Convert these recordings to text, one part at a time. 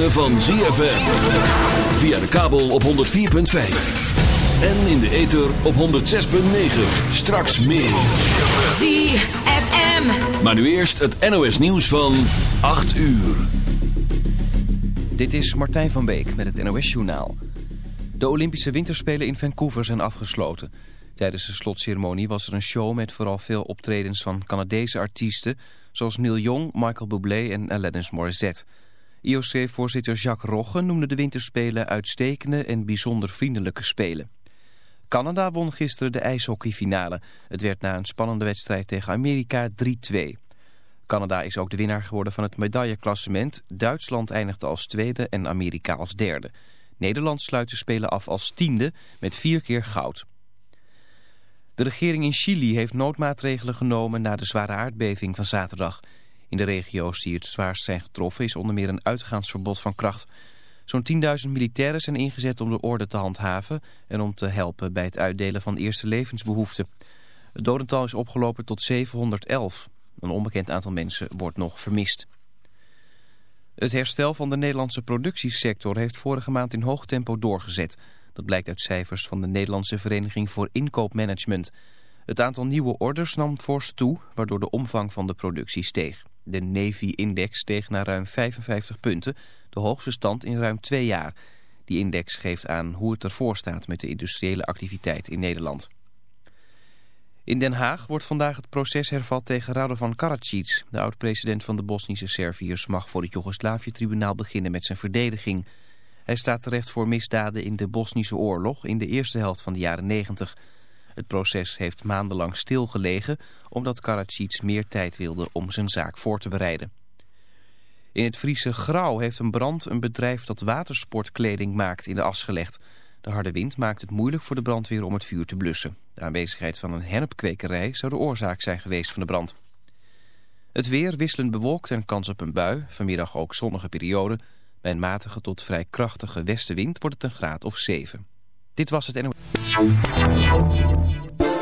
ritme van ZFM. Via de kabel op 104.5. En in de ether op 106.9. Straks meer. ZFM. Maar nu eerst het NOS nieuws van 8 uur. Dit is Martijn van Beek met het NOS Journaal. De Olympische Winterspelen in Vancouver zijn afgesloten. Tijdens de slotceremonie was er een show met vooral veel optredens van Canadese artiesten... zoals Neil Young, Michael Bublé en Alanis Morissette. IOC-voorzitter Jacques Rogge noemde de winterspelen uitstekende en bijzonder vriendelijke spelen. Canada won gisteren de ijshockeyfinale. Het werd na een spannende wedstrijd tegen Amerika 3-2. Canada is ook de winnaar geworden van het medailleklassement. Duitsland eindigde als tweede en Amerika als derde. Nederland sluit de spelen af als tiende met vier keer goud. De regering in Chili heeft noodmaatregelen genomen na de zware aardbeving van zaterdag. In de regio's die het zwaarst zijn getroffen is onder meer een uitgaansverbod van kracht. Zo'n 10.000 militairen zijn ingezet om de orde te handhaven en om te helpen bij het uitdelen van eerste levensbehoeften. Het dodental is opgelopen tot 711. Een onbekend aantal mensen wordt nog vermist. Het herstel van de Nederlandse productiesector heeft vorige maand in hoog tempo doorgezet. Dat blijkt uit cijfers van de Nederlandse Vereniging voor Inkoopmanagement. Het aantal nieuwe orders nam fors toe, waardoor de omvang van de productie steeg. De Navy-index steeg naar ruim 55 punten, de hoogste stand in ruim twee jaar. Die index geeft aan hoe het ervoor staat met de industriële activiteit in Nederland. In Den Haag wordt vandaag het proces hervat tegen Radovan Karadzic. De oud-president van de Bosnische Serviërs mag voor het Joegoslavië-tribunaal beginnen met zijn verdediging. Hij staat terecht voor misdaden in de Bosnische oorlog in de eerste helft van de jaren 90. Het proces heeft maandenlang stilgelegen omdat Karadzic meer tijd wilde om zijn zaak voor te bereiden. In het Friese Grauw heeft een brand een bedrijf dat watersportkleding maakt in de as gelegd. De harde wind maakt het moeilijk voor de brandweer om het vuur te blussen. De aanwezigheid van een hennepkwekerij zou de oorzaak zijn geweest van de brand. Het weer wisselend bewolkt en kans op een bui. Vanmiddag ook zonnige periode. Bij een matige tot vrij krachtige westenwind wordt het een graad of 7. Dit was het NOS.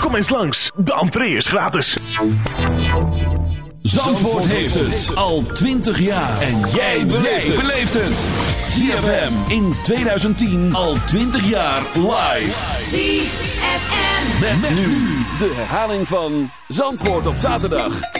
Kom eens langs, de entree is gratis. Zandvoort heeft het al 20 jaar. En jij beleeft het. ZFM in 2010 al 20 jaar live. ZFM. Met, nu de herhaling van Zandvoort op zaterdag.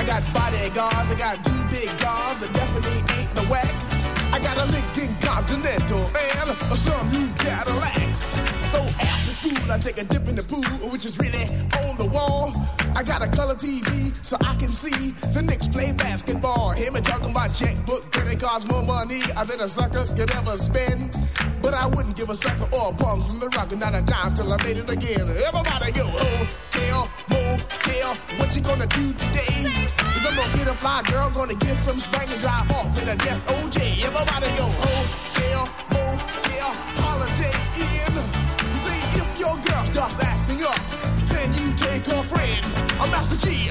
I got bodyguards, I got two big guards that definitely ain't the whack. I got a Lincoln Continental and a some new Cadillac. So after school, I take a dip in the pool, which is really on the wall. I got a color TV so I can see the Knicks play basketball. Hear me talking about checkbook, credit cards, more money than a sucker could ever spend. But I wouldn't give a sucker or a bum from the rock and not a dime till I made it again. Everybody go, oh, hotel, motel, what you gonna do today? Is I'm gonna get a fly girl, gonna get some spring and drive off in a death OJ. Everybody go, oh, hotel, motel, holiday in. See if your girl starts acting up, then you take her friend. I'm Master G.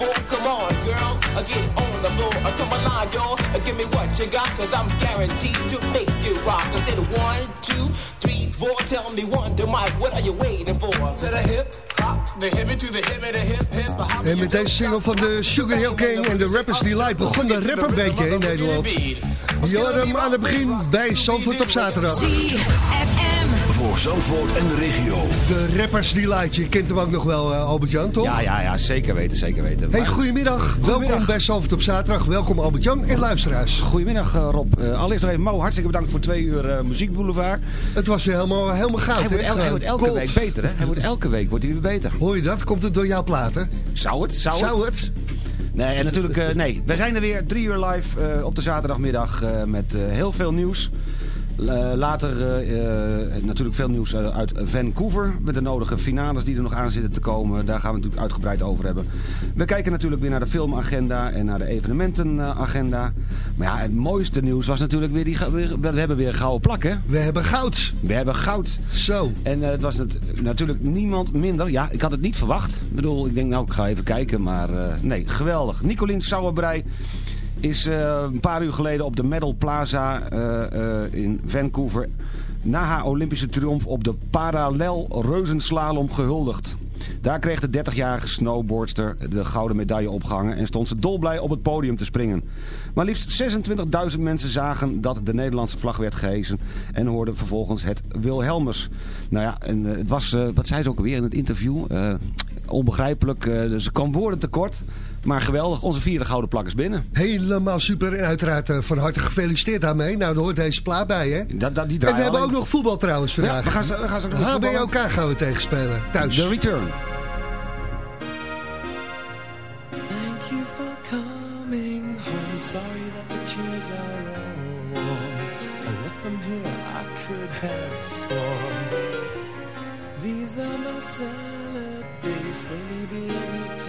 four. Come on, girls, uh, get on the floor. Uh, come alive, y'all. Uh, give me what you got, cause I'm guaranteed to make you rock. I said one, two, three, four. Tell me one, to Mike, what are you waiting for? To the hip, hop, the hippie to the hippie, the hip, hip, the hop. En met deze single van de Sugar Hill Gang en de Rappers Delight begon de rap een beetje in Nederland. Je hoorde hem aan het begin bij Zandvoort op zaterdag. ZFM. Voor Zandvoort en de regio. De Rappers Delight, je kent hem ook nog wel, eh, Albert-Jan, toch? Ja, ja, ja, zeker weten, zeker weten. Hey, Maar- goedemiddag. Welkom bij Zandvoort op zaterdag. Welkom Albert-Jan en luisteraars. Goedemiddag eh, Rob. Eh, allereerst nog even Mo, hartstikke bedankt voor twee uur muziekboulevard. Het was weer helemaal, helemaal goud. Hij wordt, hè? el- hij wordt elke Gold. week beter, hè? Hij wordt elke week wordt hij weer beter. Hoor je dat? Komt het door jouw platen? Zou het? Zou, Zou het? het? Nee, en natuurlijk, eh, nee. Wij zijn er weer drie uur live eh, op de zaterdagmiddag eh, met heel veel nieuws. Eh, later eh, eh, natuurlijk veel nieuws uit Vancouver. Met de nodige finales die er nog aan zitten te komen. Daar gaan we het natuurlijk uitgebreid over hebben. We kijken natuurlijk weer naar de filmagenda en naar de evenementenagenda. Maar ja, het mooiste nieuws was natuurlijk weer die... We hebben weer gouden plak, hè? We hebben goud. We hebben goud. Zo. En het was nat- natuurlijk niemand minder. Ja, ik had het niet verwacht. Ik bedoel, ik denk nou, ik ga even kijken. Maar nee, geweldig. Nicolien Sauerbrei is eh, een paar uur geleden op de Medal Plaza eh, eh, in Vancouver... na haar Olympische triomf op de parallel reuzenslalom gehuldigd. Daar kreeg de 30-jarige snowboardster de gouden medaille opgehangen... en stond ze dolblij op het podium te springen. Maar liefst 26.000 mensen zagen dat de Nederlandse vlag werd gehesen... en hoorden vervolgens het Wilhelmus. Nou ja, en het was, wat zei ze ook alweer in het interview... onbegrijpelijk, ze kwam woorden tekort... maar geweldig, onze vierde gouden plak is binnen. Helemaal super. En uiteraard eh, van harte gefeliciteerd daarmee. Nou, daar hoort deze plaat bij, hè? Dat, dat, die En draaien we hebben ook nog voetbal trouwens vandaag. Ja, we gaan, ze- we gaan ze ook nog voetballen. HBOK gaan we tegenspelen. Thuis. The Return. Thank you for coming home. Sorry that the chairs are all. I left them here, I could have sworn. These are my salad days, slowly being. Just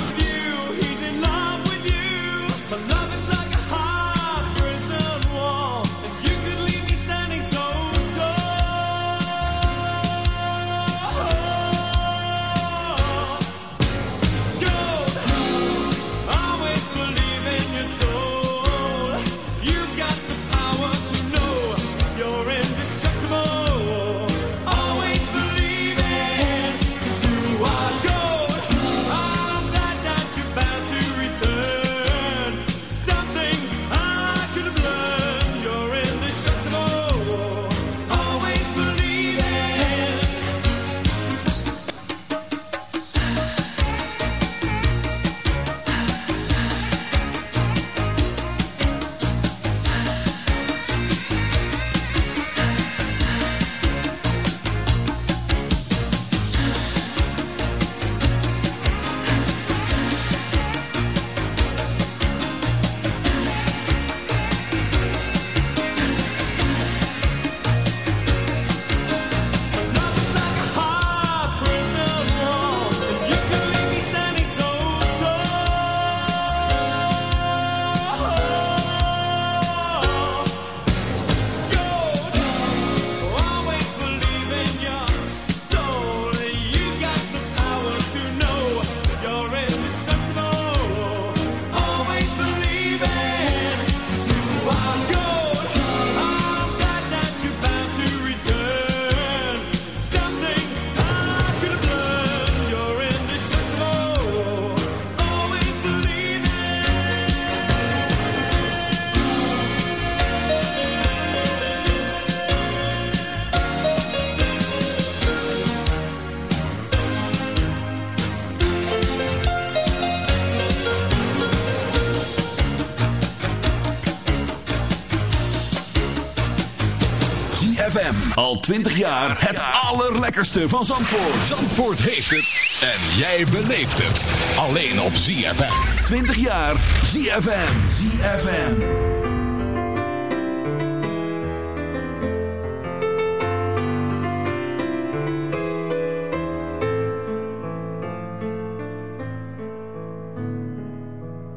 ZFM. Al 20 jaar het allerlekkerste van Zandvoort. Zandvoort heeft het en jij beleeft het. Alleen op ZFM. 20 jaar ZFM. ZFM.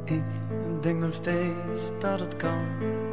Ik denk nog steeds dat het kan.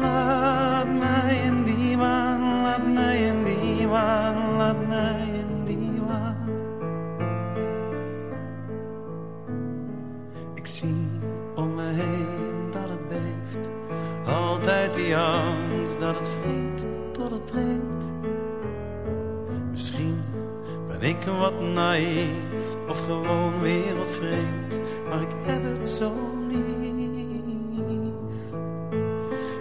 Laat mij in die waan, laat mij in die waan, laat mij in die waan. Ik zie om me heen dat het beeft, altijd die angst dat het vreemd tot het breekt. Misschien ben ik wat naïef of gewoon wereldvreemd, maar ik heb het zo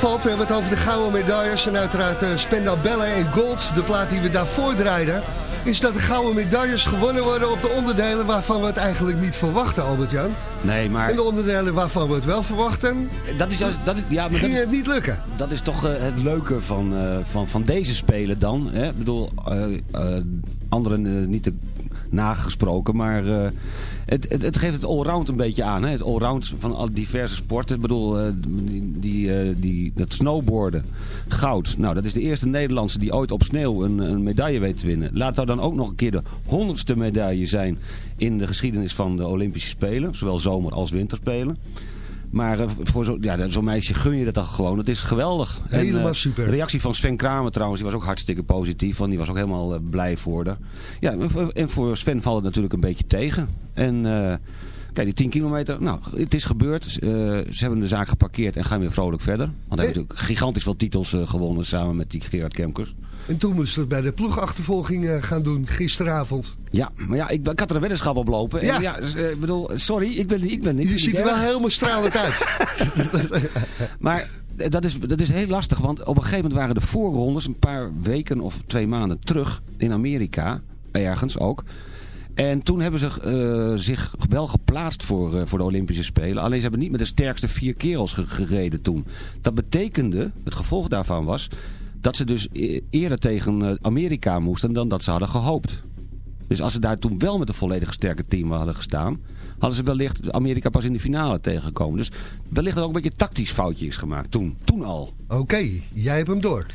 We hebben het over de gouden medailles en uiteraard uh, Spenda Bellen en Gold, de plaat die we daarvoor draaiden, is dat de gouden medailles gewonnen worden op de onderdelen waarvan we het eigenlijk niet verwachten, Albert-Jan. Nee, maar... En de onderdelen waarvan we het wel verwachten, Dat is, juist- dat is, ja, maar dat ging is, het niet lukken. dat is toch eh, het leuke van, eh, van, van deze spelen dan. Hè? Ik bedoel, eh, eh, anderen eh, niet te nagesproken, maar eh, het, het, het geeft het allround een beetje aan. Hè? Het allround van al diverse sporten. Ik bedoel, die, die, eh, die, dat snowboarden, goud. Nou, dat is de eerste Nederlandse die ooit op sneeuw een, een medaille weet te winnen. Laat dat dan ook nog een keer de honderdste medaille zijn in de geschiedenis van de Olympische Spelen. Zowel zomer- als winterspelen. Maar eh, voor zo'n ja, zo'n meisje gun je dat toch gewoon. Het is geweldig. Helemaal eh, super. De reactie van Sven Kramer trouwens, die was ook hartstikke positief. Want die was ook helemaal eh, blij voor haar. Ja, en voor- en Sven valt het natuurlijk een beetje tegen. En kijk, die 10 kilometer, nou, het is gebeurd. Ze hebben de zaak geparkeerd en gaan weer vrolijk verder. Want hij heeft natuurlijk gigantisch veel titels gewonnen samen met die Gerard Kemkers. En toen moesten we het bij de ploegachtervolging eh, gaan doen, gisteravond. Ja, maar ja, ik, ik had er een weddenschap op lopen. En Ja. ja, dus, eh, ik bedoel, sorry, ik ben, ik ben niet... Je ziet er wel helemaal stralend uit. Maar eh, dat is, dat is heel lastig, want op een gegeven moment waren de voorrondes een paar weken of twee maanden terug in Amerika, ergens ook. En toen hebben ze zich wel geplaatst voor, voor de Olympische Spelen. Alleen ze hebben niet met de sterkste vier kerels ge- gereden toen. Dat betekende, het gevolg daarvan was, dat ze dus e- eerder tegen eh, Amerika moesten dan dat ze hadden gehoopt. Dus als ze daar toen wel met een volledig sterke team hadden gestaan... hadden ze wellicht Amerika pas in de finale tegengekomen. Dus wellicht dat ook een beetje tactisch foutje is gemaakt toen. Toen al. Oké, jij hebt hem door.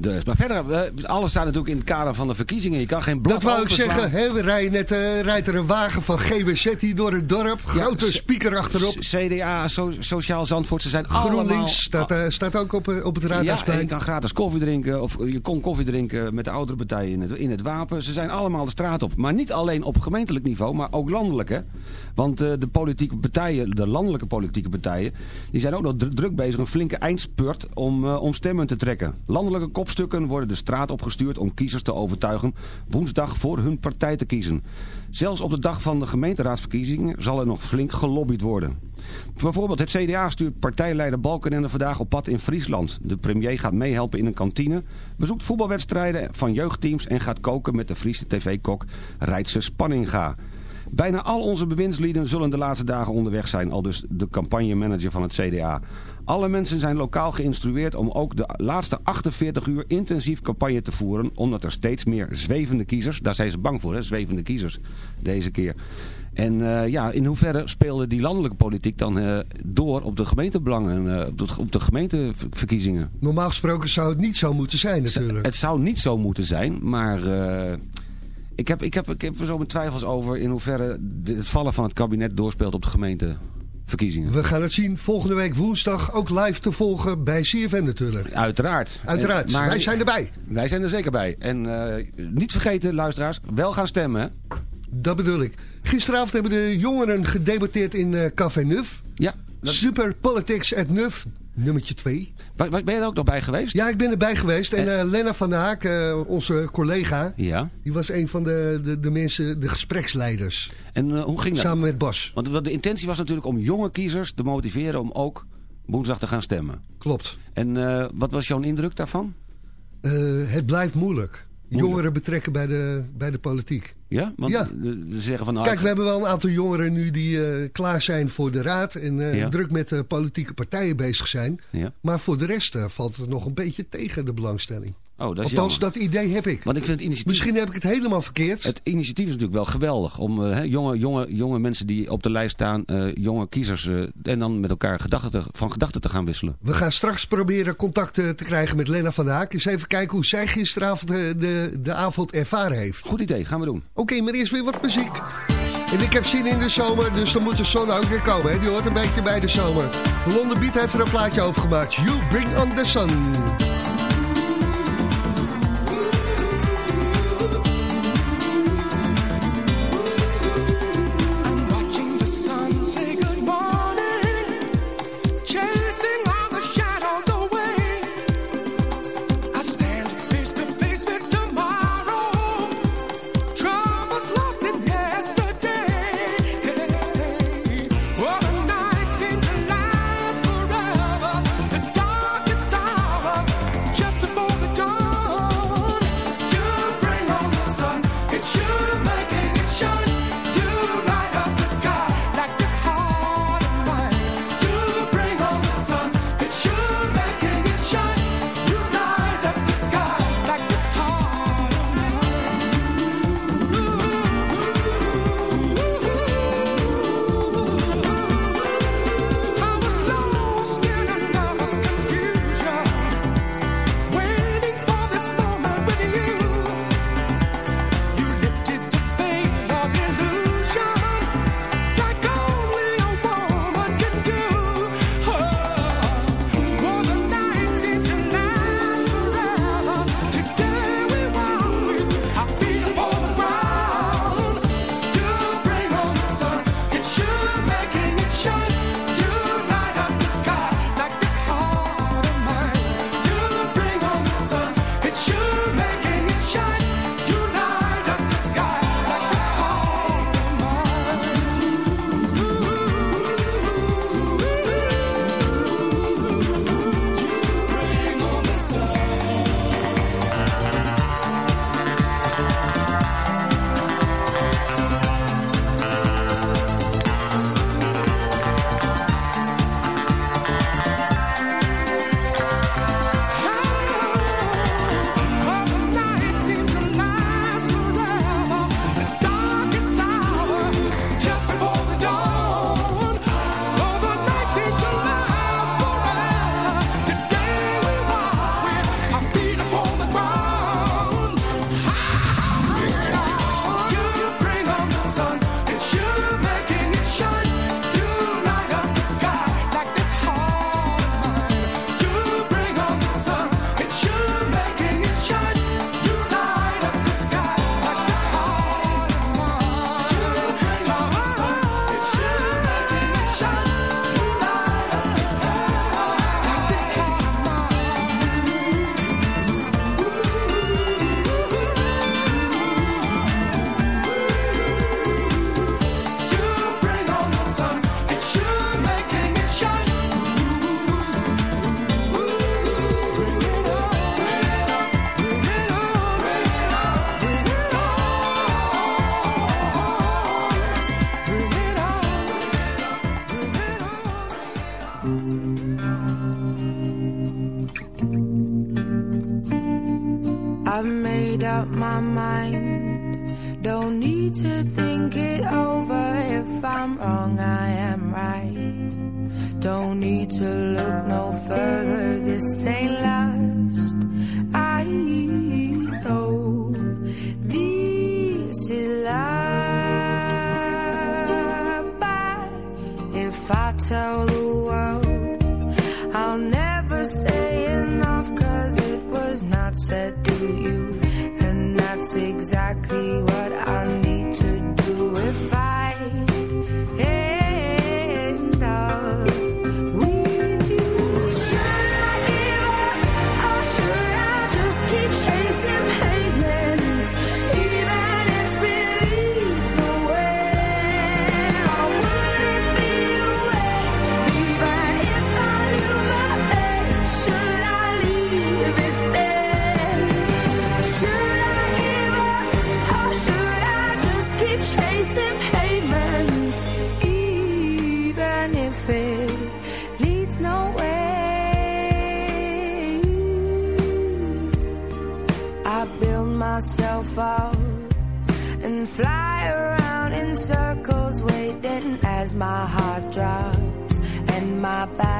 Dus, maar verder, eh, alles staat natuurlijk in het kader van de verkiezingen. Je kan geen blad Dat wou ik zeggen. Hè? We rijden net, eh, rijdt er een wagen van GBZ hier door het dorp. Grote speaker achterop. CDA, so- Sociaal Zandvoort, ze zijn allemaal... GroenLinks staat, eh, staat ook op, op het Ja, raadhuisplein. je kan gratis koffie drinken. Of je kon koffie drinken met de oudere partijen in het, in het wapen. Ze zijn allemaal de straat op. Maar niet alleen op gemeentelijk niveau, maar ook landelijk. Hè? Want de politieke partijen, de landelijke politieke partijen... die zijn ook nog dr- druk bezig. Een flinke eindspurt om, om stemmen te trekken. Landelijke kopstukken worden de straat opgestuurd... om kiezers te overtuigen woensdag voor hun partij te kiezen. Zelfs op de dag van de gemeenteraadsverkiezingen... zal er nog flink gelobbyd worden. Bijvoorbeeld het CDA stuurt partijleider Balkenende vandaag op pad in Friesland. De premier gaat meehelpen in een kantine, bezoekt voetbalwedstrijden van jeugdteams en gaat koken met de Friese tv-kok Rijtse Spanninga. Bijna al onze bewindslieden zullen de laatste dagen onderweg zijn, al dus de campagnemanager van het CDA. Alle mensen zijn lokaal geïnstrueerd om ook de laatste 48 uur intensief campagne te voeren, omdat er steeds meer zwevende kiezers, daar zijn ze bang voor, hè, zwevende kiezers deze keer. En eh, ja, in hoeverre speelde die landelijke politiek dan eh, door op de gemeentebelangen, eh, op, de, op de gemeenteverkiezingen? Normaal gesproken zou het niet zo moeten zijn natuurlijk. Het zou niet zo moeten zijn, maar ik, heb, ik, heb, ik heb er zo mijn twijfels over in hoeverre het vallen van het kabinet doorspeelt op de verkiezingen. We gaan het zien volgende week woensdag ook live te volgen bij CFM natuurlijk. Uiteraard. Uiteraard. En- maar- Wij zijn erbij. Wij zijn er zeker bij. En eh, niet vergeten, luisteraars, wel gaan stemmen. Dat bedoel ik. Gisteravond hebben de jongeren gedebatteerd in eh, Café Nuf. Ja. Super Politics at Nuf, nummertje 2. Wa- wa- Ben je er ook nog bij geweest? Ja, ik ben erbij geweest. En eh Lena van der Haak, eh, onze collega, Ja. die was een van de, de, de mensen, de gespreksleiders. En eh, hoe ging dat? Samen met Bas. Want de intentie was natuurlijk om jonge kiezers te motiveren om ook woensdag te gaan stemmen. Klopt. En eh, wat was jouw indruk daarvan? Eh, het blijft moeilijk. Jongeren betrekken bij de, bij de politiek. Ja? Want Ja. eh, ze zeggen van... Nou, Kijk, we hebben wel een aantal jongeren nu die eh, klaar zijn voor de raad... en eh, Ja. druk met de politieke partijen bezig zijn. Ja. Maar voor de rest eh, valt het nog een beetje tegen de belangstelling. Oh, dat is Althans, jammer. dat idee heb ik. Want ik vind het initiatief... Misschien heb ik het helemaal verkeerd. Het initiatief is natuurlijk wel geweldig. Om eh, jonge, jonge, jonge mensen die op de lijst staan, eh, jonge kiezers... eh, en dan met elkaar gedachten te- van gedachten te gaan wisselen. We gaan straks proberen contact te krijgen met Lena van der Haak. Eens even kijken hoe zij gisteravond de, de avond ervaren heeft. Goed idee, gaan we doen. Oké, maar eerst weer wat muziek. En ik heb zin in de zomer, dus dan moet de zon ook weer komen. Hè? Die hoort een beetje bij de zomer. London Beat heeft er een plaatje over gemaakt. You bring on the sun. Wrong, I am right. Don't need to look no further. My heart drops and my back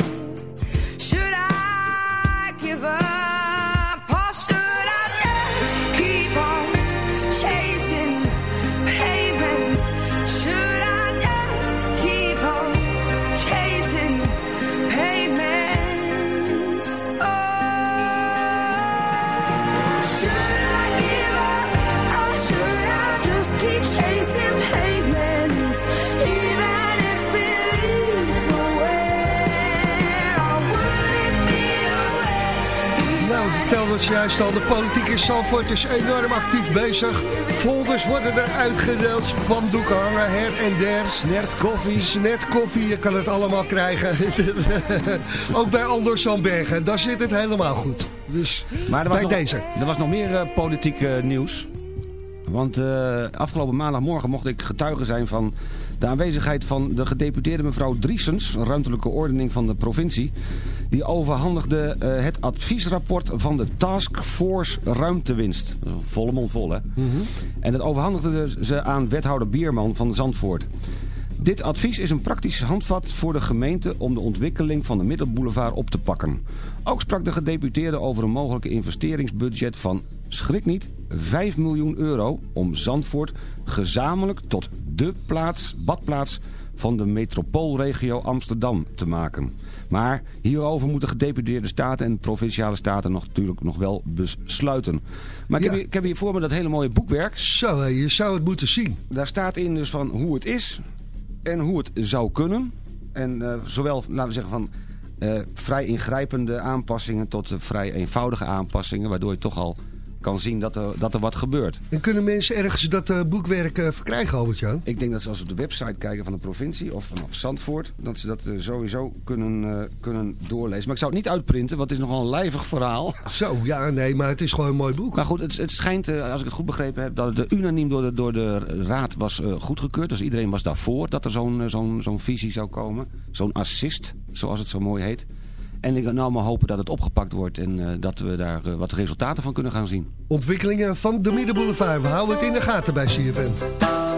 Juist al. De politiek in Zandvoort is enorm actief bezig. Folders worden er uitgedeeld. Spandoeken hangen her en der. Snert koffie. Snert koffie, je kan het allemaal krijgen. Ook bij Anders Zandbergen. Daar zit het helemaal goed. Dus Maar er was, bij nog, deze. er was nog meer eh, politiek eh, nieuws. Want eh, afgelopen maandagmorgen mocht ik getuige zijn van de aanwezigheid van de gedeputeerde mevrouw Driesens, ruimtelijke ordening van de provincie. Die overhandigde eh, het adviesrapport van de Task Force Ruimtewinst. Volle mond vol hè. En dat overhandigde ze aan wethouder Bierman van Zandvoort. Dit advies is een praktisch handvat voor de gemeente om de ontwikkeling van de Middelboulevard op te pakken. Ook sprak de gedeputeerde over een mogelijke investeringsbudget van, schrik niet, 5 miljoen euro om Zandvoort gezamenlijk tot de plaats, badplaats van de metropoolregio Amsterdam te maken. Maar hierover moeten gedeputeerde staten en provinciale staten nog, natuurlijk nog wel besluiten. Maar ik, Ja. heb hier, ik heb hier voor me dat hele mooie boekwerk. Zo, je zou het moeten zien. Daar staat in dus van hoe het is en hoe het zou kunnen. En eh, zowel, laten we zeggen, van eh, vrij ingrijpende aanpassingen tot eh, vrij eenvoudige aanpassingen. Waardoor je toch al kan zien dat er, dat er wat gebeurt. En kunnen mensen ergens dat eh, boekwerk eh, verkrijgen, Albert-Jan? Ik denk dat ze als ze op de website kijken van de provincie of vanaf Zandvoort... dat ze dat eh, sowieso kunnen, kunnen doorlezen. Maar ik zou het niet uitprinten, want het is nogal een lijvig verhaal. Zo, ja, nee, maar het is gewoon een mooi boek. Maar goed, het, het schijnt, als ik het goed begrepen heb... dat het unaniem door de, door de raad was goedgekeurd. Dus iedereen was daarvoor dat er zo'n zo'n zo'n visie zou komen. Zo'n assist, zoals het zo mooi heet. En ik nou maar hopen dat het opgepakt wordt... en eh, dat we daar eh, wat resultaten van kunnen gaan zien. Ontwikkelingen van de Middenboulevard. We houden het in de gaten bij CFM.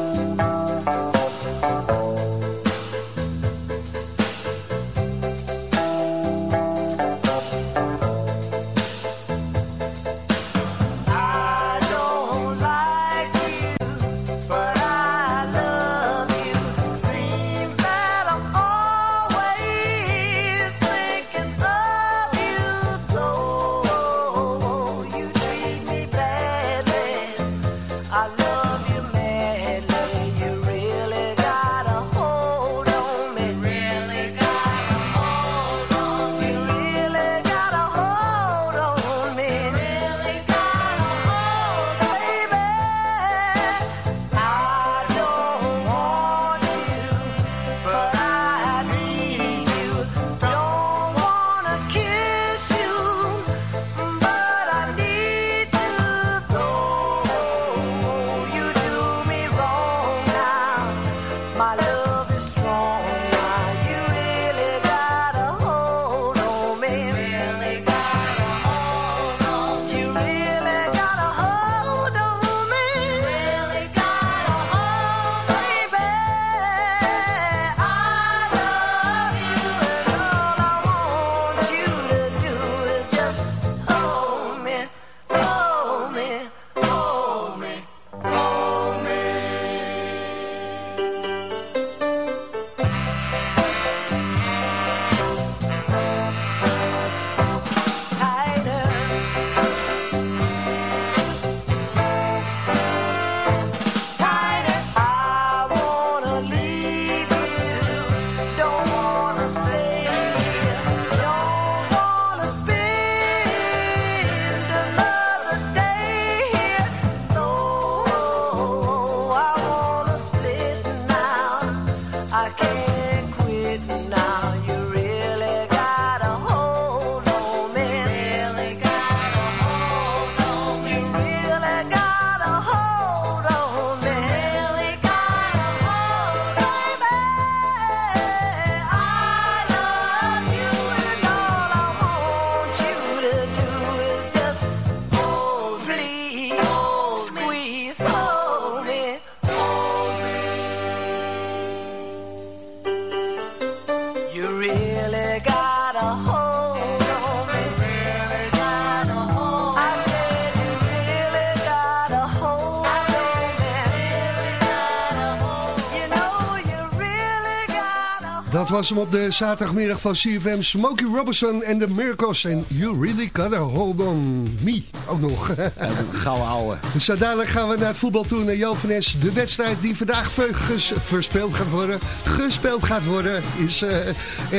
Dat was hem op de zaterdagmiddag van CFM. Smokey Robinson en de Miracles. En You Really Gotta Hold On Me. Ook nog. Gouden ouwe. Zo dadelijk gaan we naar het voetbal toe. Naar Jovenes. De wedstrijd die vandaag ges- verspeeld gaat worden. Gespeeld gaat worden. Is eh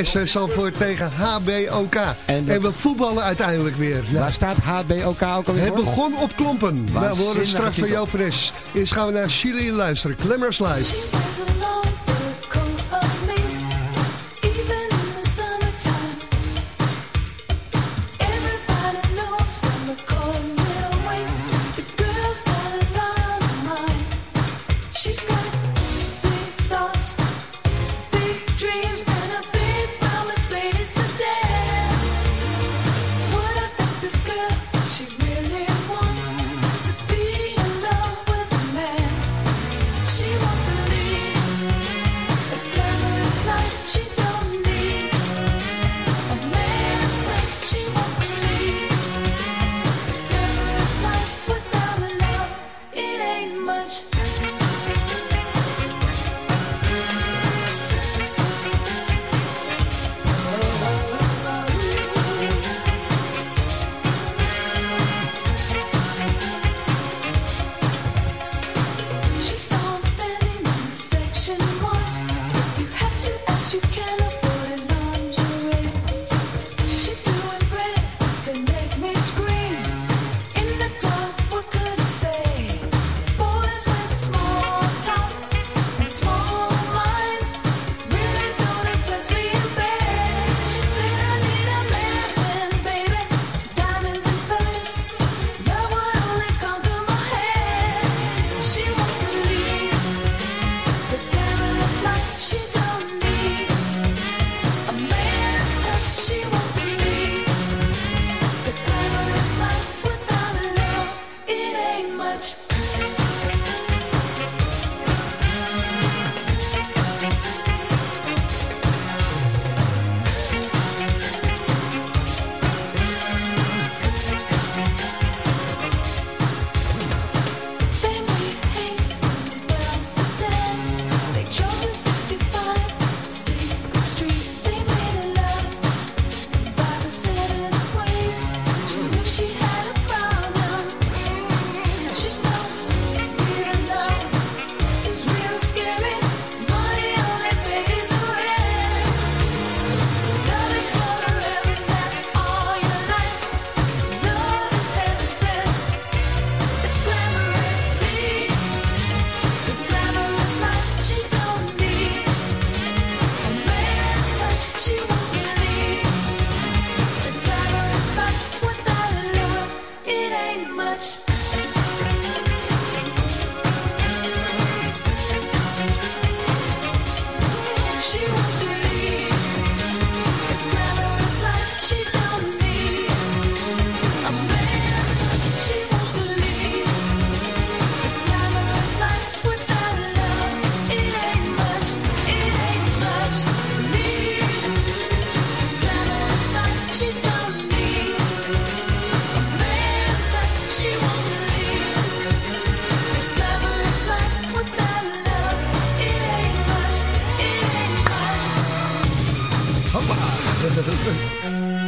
SV tegen HBOK. En, dat- we voetballen uiteindelijk weer. Nou, Waar staat HBOK ook alweer het voor? begon op klompen. Nou, we horen straks van. Jovenes. Eerst gaan we naar Chili luisteren. Glamour's Live.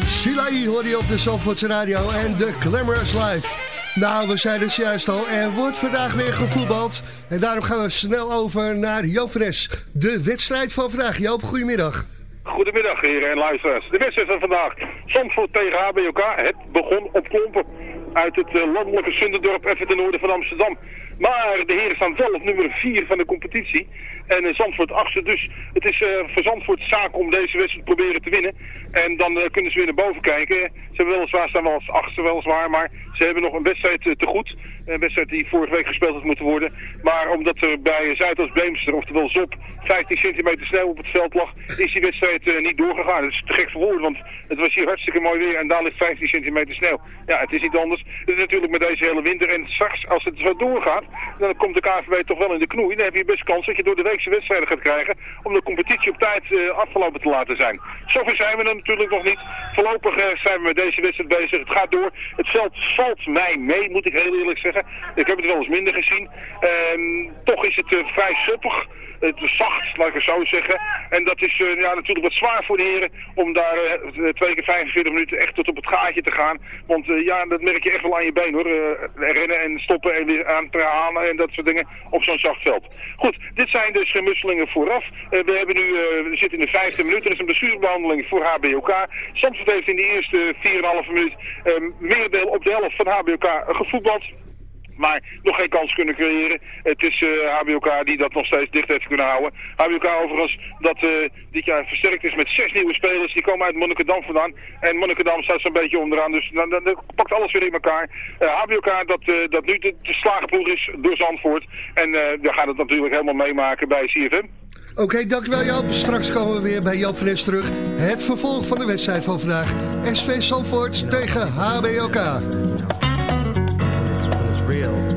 Silai hoor je op de Zandvoortse Radio en de Glamorous Live. Nou, we zeiden het juist al, er wordt vandaag weer gevoetbald. En daarom gaan we snel over naar Joop Fres. De wedstrijd van vandaag. Joop, goedemiddag. Goedemiddag heren en luisteraars. De wedstrijd van vandaag. Zandvoort tegen HBOK. Het begon op klompen. Uit het eh, landelijke Sunderdorp even ten noorden van Amsterdam. Maar de heren staan wel op nummer 4 van de competitie. En eh, Zandvoort achtste. Dus het is eh, voor Zandvoort zaak om deze wedstrijd te proberen te winnen. En dan eh, kunnen ze weer naar boven kijken. Ze hebben weliswaar staan wel als achtste weliswaar. Maar ze hebben nog een wedstrijd te goed. Een wedstrijd die vorige week gespeeld had moeten worden. Maar omdat er bij Zuidoost Beemster, oftewel Zop, 15 centimeter sneeuw op het veld lag, is die wedstrijd niet doorgegaan. Dat is te gek voor woorden, want het was hier hartstikke mooi weer en daar ligt 15 centimeter sneeuw. Ja, het is niet anders. Het is natuurlijk met deze hele winter. En straks, als het zo doorgaat, Dan komt de KVB toch wel in de knoei. Dan heb je best kans dat je door de weekse wedstrijden gaat krijgen om de competitie op tijd eh, afgelopen te laten zijn. Zover zijn we er natuurlijk nog niet. Voorlopig eh, zijn we met deze wedstrijd bezig. Het gaat door. Het veld valt mij mee, moet ik heel eerlijk zeggen. Ik heb het wel eens minder gezien. Ehm, toch is het eh, vrij suppig. Het is zacht, laat ik het zo zeggen. En dat is ja, natuurlijk wat zwaar voor de heren om daar twee keer 45 minuten echt tot op het gaatje te gaan. Want ja, dat merk je echt wel aan je been hoor. Rennen en stoppen en weer aan en dat soort dingen op zo'n zacht veld. Goed, dit zijn dus gemusselingen vooraf. Eh, we, hebben nu, eh, we zitten in de vijfde minuut. Er is een blessurebehandeling voor HBOK. Zandvoort heeft in de eerste 4,5 minuut eh, meerdeel op de helft van HBOK gevoetbald maar nog geen kans kunnen creëren. Het is eh, HBOK die dat nog steeds dicht heeft kunnen houden. HBOK overigens dat eh, dit jaar versterkt is met zes nieuwe spelers. Die komen uit Monnikendam vandaan. En Monnikendam staat zo'n beetje onderaan. Dus dan, dan, pakt alles weer in elkaar. Eh HBOK dat, eh, dat nu de, de is door Zandvoort. En eh we gaan het natuurlijk helemaal meemaken bij CFM. Oké, dankjewel Joop. Straks komen we weer bij Joop van terug. Het vervolg van de wedstrijd van vandaag. SV Zandvoort tegen HBOK. Hill.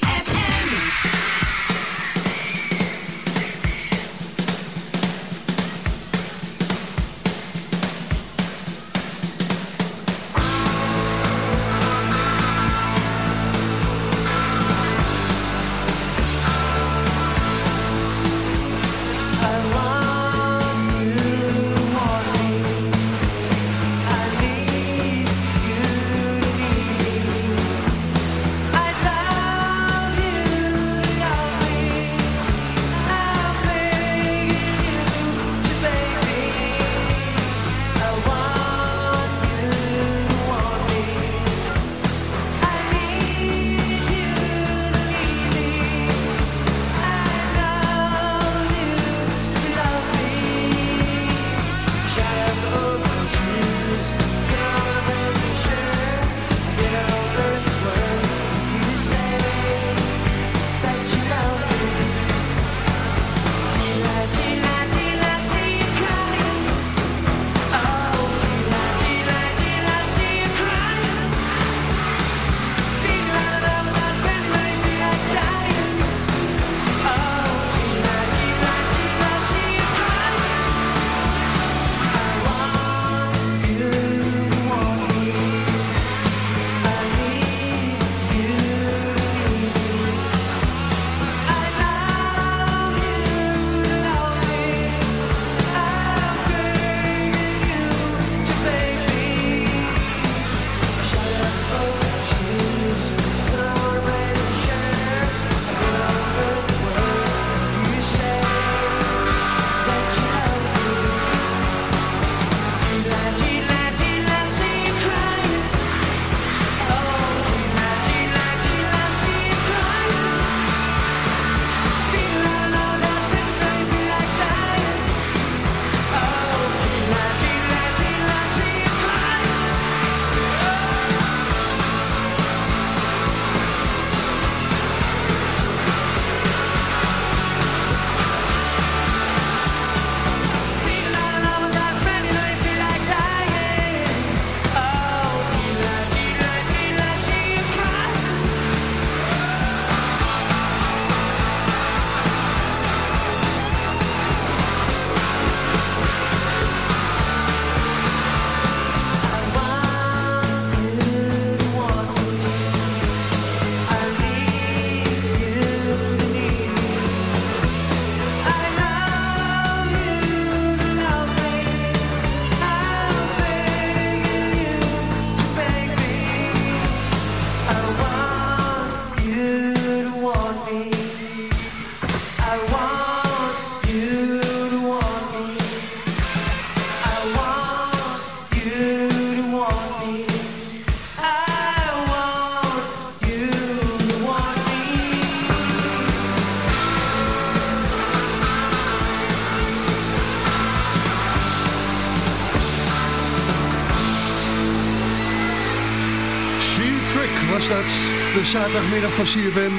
zaterdagmiddag van CFM.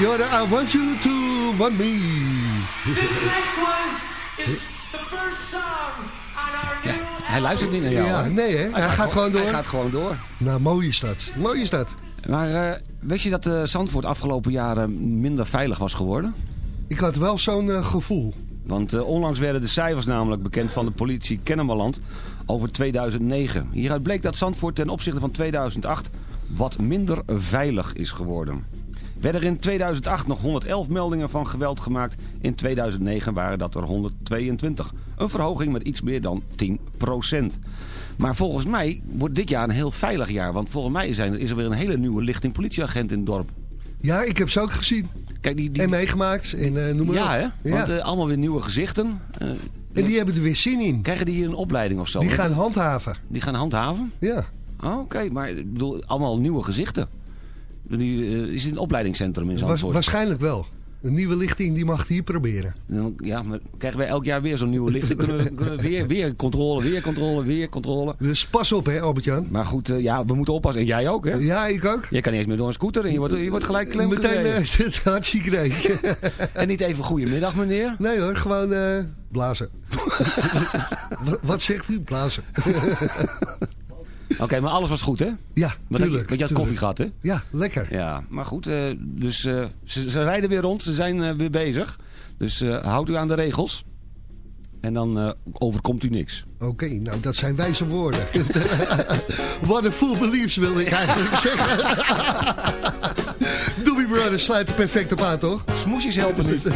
Jorden, I want you to want me. This next one is the first song on our new Hij luistert niet naar jou. Ja, nee hè, hij, gaat, gewoon door. Hij gaat gewoon door. Nou, mooi is dat. Mooi is dat. Maar eh, weet je dat eh, Zandvoort afgelopen jaren minder veilig was geworden? Ik had wel zo'n eh, gevoel. Want eh, onlangs werden de cijfers namelijk bekend van de politie Kennemerland over 2009. Hieruit bleek dat Zandvoort ten opzichte van 2008 wat minder veilig is geworden. Werden er in 2008 nog 111 meldingen van geweld gemaakt. In 2009 waren dat er 122. Een verhoging met iets meer dan 10% Maar volgens mij wordt dit jaar een heel veilig jaar. Want volgens mij zijn, is er weer een hele nieuwe lichting politieagent in het dorp. Ja, ik heb ze ook gezien. Kijk, die, die... En meegemaakt. En, eh, noem maar Ja, op. hè? Want eh, allemaal weer nieuwe gezichten. Eh, En die hebben er weer zin in. Krijgen die hier een opleiding of zo? Die gaan handhaven. Die gaan handhaven? Ja. Oh, Oké, maar ik bedoel, allemaal nieuwe gezichten. Die, eh, is het een opleidingscentrum in Zandvoort? waarschijnlijk wel. Een nieuwe lichting die mag het hier proberen. Dan- Ja, maar krijgen wij elk jaar weer zo'n nieuwe lichting. kunnen we, kunnen we weer, weer controle, weer controle, weer controle. Dus pas op hè Albert-Jan. Maar goed, eh, ja, we moeten oppassen. En jij ook, hè? Ja, ik ook. Jij kan niet eens meer door een scooter en je wordt, je wordt gelijk klem Meteen uh, hartstikke idee. En niet even goedemiddag, meneer. Nee hoor, gewoon blazen. wat, wat zegt u? Blazen. Oké, maar alles was goed, hè? Ja, Want tuurlijk. want je had koffie gehad, hè? Ja, lekker. Ja, maar goed, eh, dus eh, ze, ze rijden weer rond, ze zijn eh, weer bezig. Dus houdt u aan de regels. En dan overkomt u niks. Oké, nou dat zijn wijze woorden. What a full beliefs wilde ik eigenlijk zeggen. Doobie Brothers sluit er perfect op aan, toch? Smoesjes helpen niet.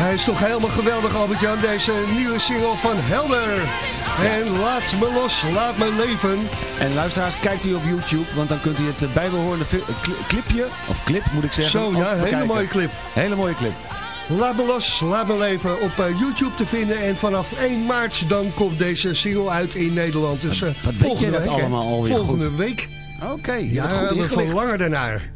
hij is toch helemaal geweldig, Albert-Jan, deze nieuwe single van Helder. En laat me los, laat me leven. En luisteraars, kijkt u op YouTube, want dan kunt u het eh, bijbehorende eh, cli- clipje, of clip moet ik zeggen. Zo, ja, hele mooie clip. Hele mooie clip. Laat me los, laat me leven op eh, YouTube te vinden. En vanaf 1 maart dan komt deze single uit in Nederland. Dus eh, Wat weet volgende je dat week, allemaal alweer Volgende goed? week. Oké, je Ja, we verlangen daarnaar.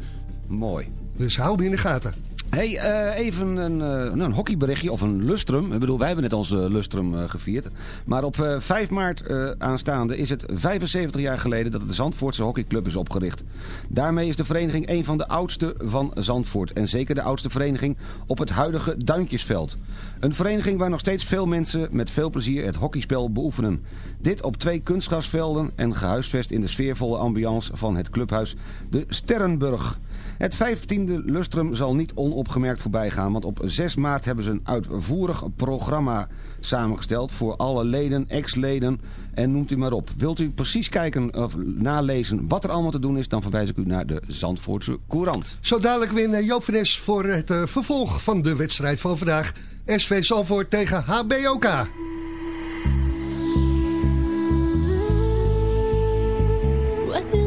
Mooi. Dus hou me in de gaten. Hey, eh, even een, eh, een hockeyberichtje, of een lustrum. Ik bedoel, wij hebben net onze lustrum eh, gevierd. Maar op eh, 5 maart aanstaande is het 75 jaar geleden dat de Zandvoortse hockeyclub is opgericht. Daarmee is de vereniging een van de oudste van Zandvoort. En zeker de oudste vereniging op het huidige Duintjesveld. Een vereniging waar nog steeds veel mensen met veel plezier het hockeyspel beoefenen. Dit op twee kunstgrasvelden en gehuisvest in de sfeervolle ambiance van het clubhuis de Sterrenburg. Het 15e lustrum zal niet onopgemerkt voorbij gaan, want op 6 maart hebben ze een uitvoerig programma samengesteld voor alle leden, ex-leden en noemt u maar op. Wilt u precies kijken of nalezen wat er allemaal te doen is, dan verwijs ik u naar de Zandvoortse Courant. Zo dadelijk weer Joop van Es voor het eh, vervolg van de wedstrijd van vandaag. SV Zalvoort tegen HBOK. When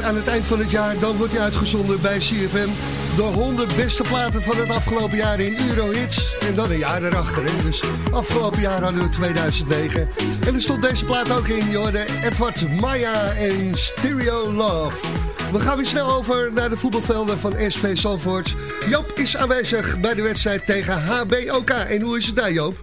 Aan het eind van het jaar dan wordt hij uitgezonden bij CFM. De 100 beste platen van het afgelopen jaar in Eurohits. En dan een jaar erachter. Dus afgelopen jaar hadden we 2009. En er stond deze plaat ook in, joh. De Edward Maya en Stereo Love. We gaan weer snel over naar de voetbalvelden van SV Zandvoort. Joop is aanwezig bij de wedstrijd tegen HBOK. En hoe is het daar, Joop?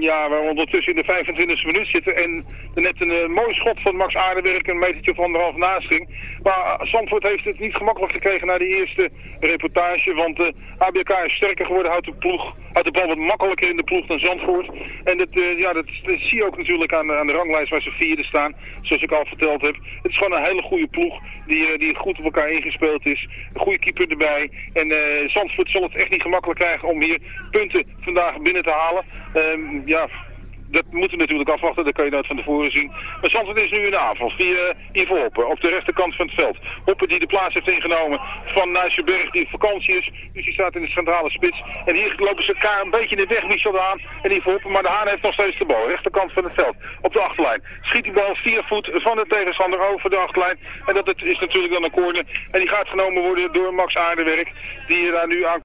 Ja, waar we ondertussen in de 25e minuut zitten en net een eh, mooi schot van Max Aardenwerk een metertje of anderhalf naast ging. Maar eh, Zandvoort heeft het niet gemakkelijk gekregen na die eerste reportage, want de ABK is sterker geworden, houdt de ploeg Houdt de bal wat makkelijker in de ploeg dan Zandvoort. En dat, eh, ja, dat, zie je ook natuurlijk aan, de- aan de ranglijst waar ze vierde staan. Zoals ik al verteld heb. Het is gewoon een hele goede ploeg die, eh, die goed op elkaar ingespeeld is. Een goede keeper erbij. En eh, Zandvoort zal het echt niet gemakkelijk krijgen om hier punten vandaag binnen te halen. Ehm, ja, dat moeten we natuurlijk afwachten, dat kan je nooit van tevoren zien. Maar Zandvoort is nu in de aanval via Ivo Hoppen op de rechterkant van het veld. Hoppen die de plaats heeft ingenomen van Nijsjeberg die op vakantie is. Dus die staat in de centrale spits. En hier lopen ze elkaar een beetje in de weg, Michel de Haan en Ivo Hoppen. Maar de Haan heeft nog steeds de bal, rechterkant van het veld, op de achterlijn. Schiet die bal vier voet van de tegenstander over de achterlijn. En dat is natuurlijk dan een corner. En die gaat genomen worden door Max Aardewerk, die daar nu aan